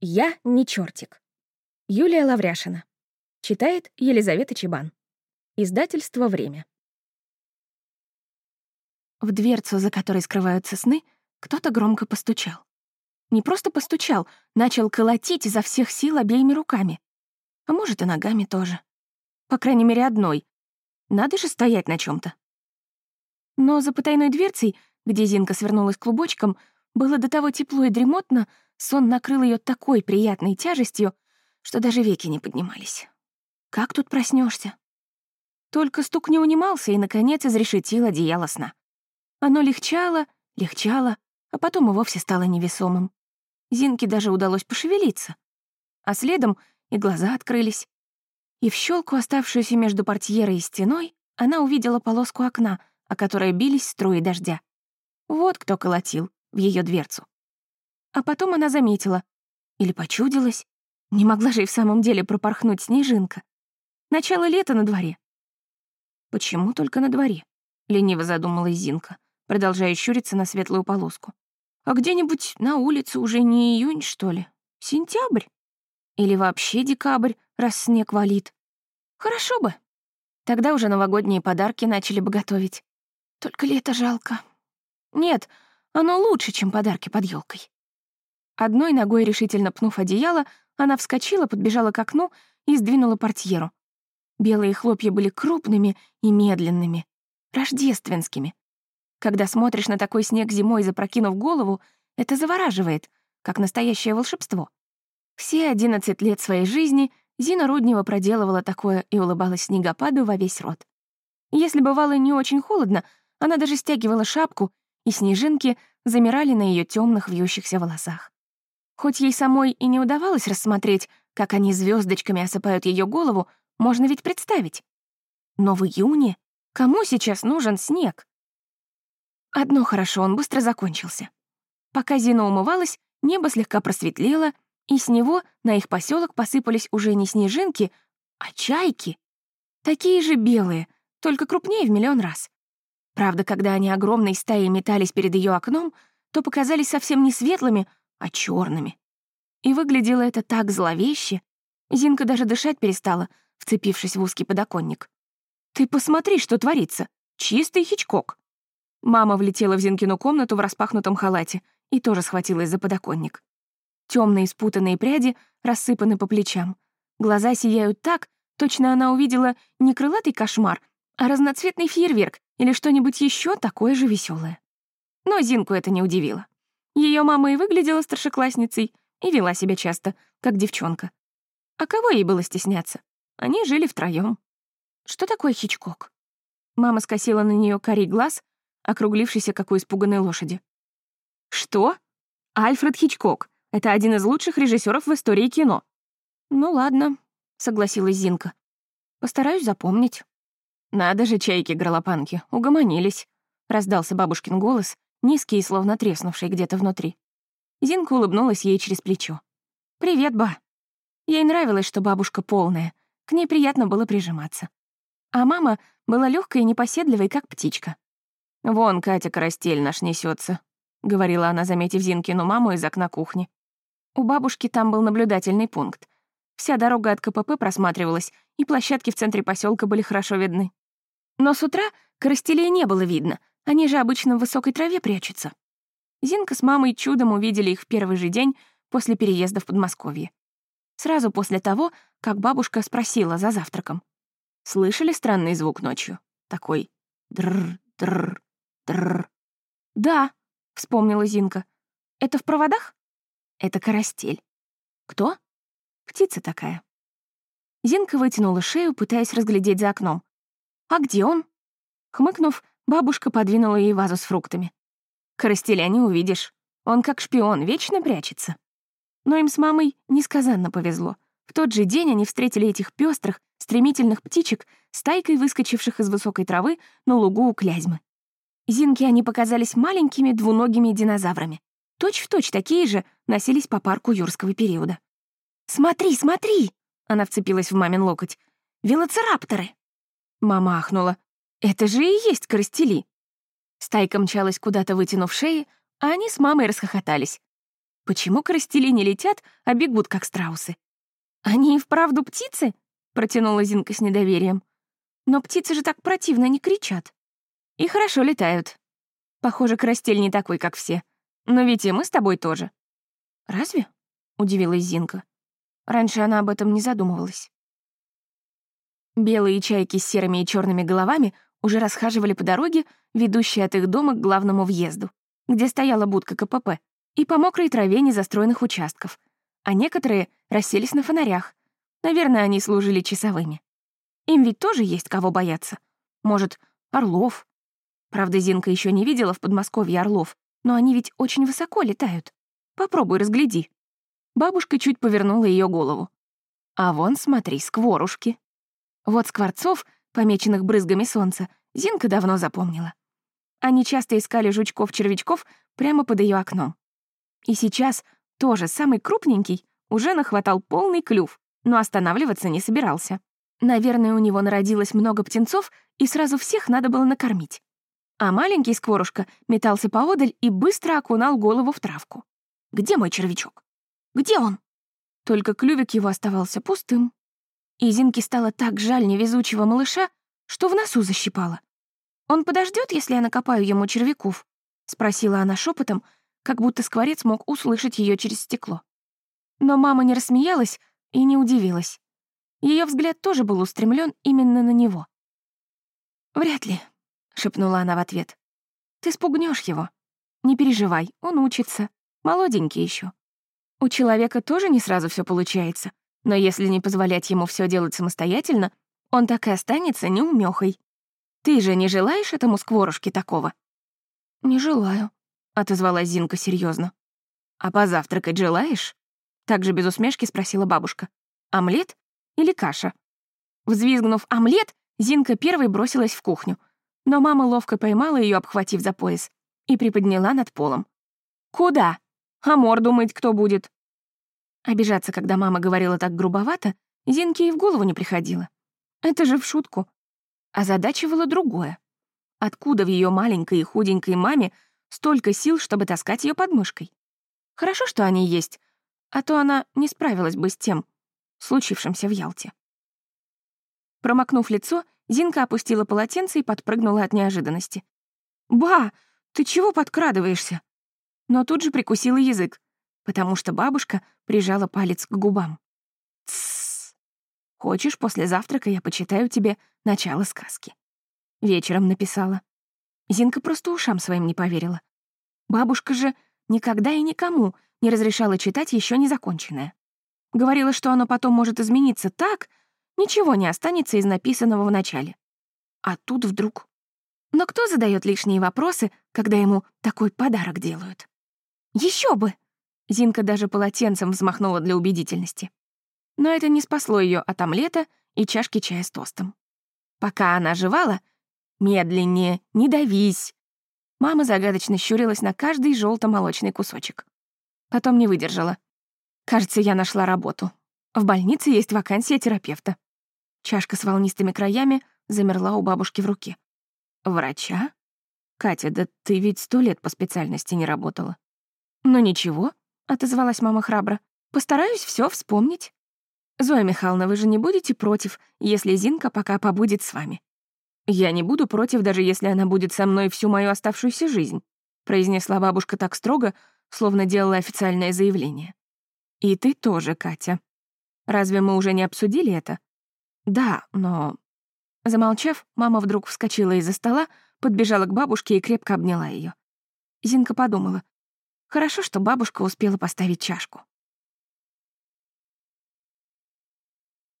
Я не чертик. Юлия Лавряшина. Читает Елизавета Чебан. Издательство «Время». В дверцу, за которой скрываются сны, кто-то громко постучал. Не просто постучал, начал колотить изо всех сил обеими руками. А может, и ногами тоже. По крайней мере, одной. Надо же стоять на чем то Но за потайной дверцей, где Зинка свернулась клубочком, было до того тепло и дремотно, сон накрыл ее такой приятной тяжестью, что даже веки не поднимались. Как тут проснешься? Только стук не унимался и, наконец, изрешетил одеяло сна. Оно легчало, легчало, а потом и вовсе стало невесомым. Зинке даже удалось пошевелиться. А следом и глаза открылись. И в щелку, оставшуюся между портьерой и стеной, она увидела полоску окна, о которой бились струи дождя. Вот кто колотил в ее дверцу. А потом она заметила. Или почудилась. Не могла же и в самом деле пропорхнуть снежинка. Начало лета на дворе. Почему только на дворе? Лениво задумалась Зинка, продолжая щуриться на светлую полоску. А где-нибудь на улице уже не июнь, что ли? Сентябрь? Или вообще декабрь, раз снег валит? Хорошо бы. Тогда уже новогодние подарки начали бы готовить. Только лето жалко. Нет, оно лучше, чем подарки под елкой. Одной ногой решительно пнув одеяло, она вскочила, подбежала к окну и сдвинула портьеру. Белые хлопья были крупными и медленными, рождественскими. Когда смотришь на такой снег зимой, запрокинув голову, это завораживает, как настоящее волшебство. Все одиннадцать лет своей жизни Зина Руднева проделывала такое и улыбалась снегопаду во весь рот. Если бывало не очень холодно, она даже стягивала шапку и снежинки замирали на ее темных вьющихся волосах. Хоть ей самой и не удавалось рассмотреть, как они звездочками осыпают ее голову, можно ведь представить. Но в июне кому сейчас нужен снег? Одно хорошо, он быстро закончился. Пока Зина умывалась, небо слегка просветлело, и с него на их поселок посыпались уже не снежинки, а чайки. Такие же белые, только крупнее в миллион раз. Правда, когда они огромной стаей метались перед ее окном, то показались совсем не светлыми, а черными. И выглядело это так зловеще. Зинка даже дышать перестала, вцепившись в узкий подоконник. «Ты посмотри, что творится! Чистый Хичкок!» Мама влетела в Зинкину комнату в распахнутом халате и тоже схватилась за подоконник. Темные спутанные пряди рассыпаны по плечам. Глаза сияют так, точно она увидела не крылатый кошмар, а разноцветный фейерверк, или что-нибудь еще такое же веселое. Но Зинку это не удивило. Ее мама и выглядела старшеклассницей, и вела себя часто, как девчонка. А кого ей было стесняться? Они жили втроем. Что такое Хичкок? Мама скосила на нее корей глаз, округлившийся, как у испуганной лошади. Что? Альфред Хичкок. Это один из лучших режиссеров в истории кино. Ну ладно, согласилась Зинка. Постараюсь запомнить. «Надо же, чайки-горлопанки, угомонились», — раздался бабушкин голос, низкий и словно треснувший где-то внутри. Зинка улыбнулась ей через плечо. «Привет, ба». Ей нравилось, что бабушка полная, к ней приятно было прижиматься. А мама была легкой и непоседливой, как птичка. «Вон Катя Карастель наш несется, говорила она, заметив Зинкину маму из окна кухни. У бабушки там был наблюдательный пункт. Вся дорога от КПП просматривалась, и площадки в центре поселка были хорошо видны. Но с утра коростелей не было видно, они же обычно в высокой траве прячутся. Зинка с мамой чудом увидели их в первый же день после переезда в Подмосковье. Сразу после того, как бабушка спросила за завтраком. Слышали странный звук ночью? Такой др др др «Да», — вспомнила Зинка. «Это в проводах?» «Это карастель». «Кто?» «Птица такая». Зинка вытянула шею, пытаясь разглядеть за окном. «А где он?» Хмыкнув, бабушка подвинула ей вазу с фруктами. «Коростеля не увидишь. Он как шпион, вечно прячется». Но им с мамой несказанно повезло. В тот же день они встретили этих пестрых, стремительных птичек, стайкой выскочивших из высокой травы на лугу у Клязьмы. Зинке они показались маленькими двуногими динозаврами. Точь-в-точь точь такие же носились по парку юрского периода. «Смотри, смотри!» — она вцепилась в мамин локоть. «Велоцирапторы!» Мама ахнула. «Это же и есть коростели!» Стайка мчалась куда-то, вытянув шеи, а они с мамой расхохотались. Почему коростели не летят, а бегут, как страусы? Они и вправду птицы? Протянула Зинка с недоверием. Но птицы же так противно не кричат. И хорошо летают. Похоже, Крастель не такой, как все. Но ведь и мы с тобой тоже. Разве? Удивилась Зинка. Раньше она об этом не задумывалась. Белые чайки с серыми и черными головами уже расхаживали по дороге, ведущей от их дома к главному въезду, где стояла будка КПП, и по мокрой траве незастроенных участков, а некоторые расселись на фонарях. Наверное, они служили часовыми. Им ведь тоже есть кого бояться. Может, орлов. Правда, Зинка еще не видела в Подмосковье орлов, но они ведь очень высоко летают. Попробуй разгляди. Бабушка чуть повернула ее голову. А вон, смотри, скворушки. Вот скворцов, помеченных брызгами солнца, Зинка давно запомнила. Они часто искали жучков-червячков прямо под ее окном. И сейчас тоже самый крупненький уже нахватал полный клюв, но останавливаться не собирался. Наверное, у него народилось много птенцов, и сразу всех надо было накормить. А маленький скворушка метался поодаль и быстро окунал голову в травку. «Где мой червячок? Где он?» Только клювик его оставался пустым. И Зинке стало так жаль невезучего малыша, что в носу защипала. «Он подождет, если я накопаю ему червяков?» — спросила она шепотом, как будто скворец мог услышать ее через стекло. Но мама не рассмеялась и не удивилась. Ее взгляд тоже был устремлен именно на него. «Вряд ли», — шепнула она в ответ. «Ты спугнешь его. Не переживай, он учится. Молоденький еще. У человека тоже не сразу все получается, но если не позволять ему все делать самостоятельно, он так и останется неумехой. Ты же не желаешь этому скворушке такого?» «Не желаю», отозвалась Зинка серьезно. А позавтракать желаешь? Также без усмешки спросила бабушка. Омлет или каша? Взвизгнув омлет, Зинка первой бросилась в кухню, но мама ловко поймала ее, обхватив за пояс, и приподняла над полом. «Куда? А морду мыть кто будет?» Обижаться, когда мама говорила так грубовато, Зинке и в голову не приходило. Это же в шутку. А задачивало другое. Откуда в ее маленькой и худенькой маме Столько сил, чтобы таскать ее под мышкой. Хорошо, что они есть, а то она не справилась бы с тем, случившимся в Ялте. Промокнув лицо, Зинка опустила полотенце и подпрыгнула от неожиданности. «Ба, ты чего подкрадываешься?» Но тут же прикусила язык, потому что бабушка прижала палец к губам. «Тссс. Хочешь, после завтрака я почитаю тебе начало сказки?» Вечером написала. Зинка просто ушам своим не поверила. Бабушка же никогда и никому не разрешала читать еще не законченное. Говорила, что оно потом может измениться так, ничего не останется из написанного в начале. А тут вдруг... Но кто задает лишние вопросы, когда ему такой подарок делают? Еще бы! Зинка даже полотенцем взмахнула для убедительности. Но это не спасло ее от омлета и чашки чая с тостом. Пока она жевала, Медленнее, не давись. Мама загадочно щурилась на каждый желто-молочный кусочек. Потом не выдержала. Кажется, я нашла работу. В больнице есть вакансия терапевта. Чашка с волнистыми краями замерла у бабушки в руке. Врача? Катя, да ты ведь сто лет по специальности не работала. Ну ничего, отозвалась мама храбро. Постараюсь все вспомнить. Зоя Михайловна, вы же не будете против, если Зинка пока побудет с вами? «Я не буду против, даже если она будет со мной всю мою оставшуюся жизнь», произнесла бабушка так строго, словно делала официальное заявление. «И ты тоже, Катя. Разве мы уже не обсудили это?» «Да, но...» Замолчав, мама вдруг вскочила из-за стола, подбежала к бабушке и крепко обняла ее. Зинка подумала. Хорошо, что бабушка успела поставить чашку.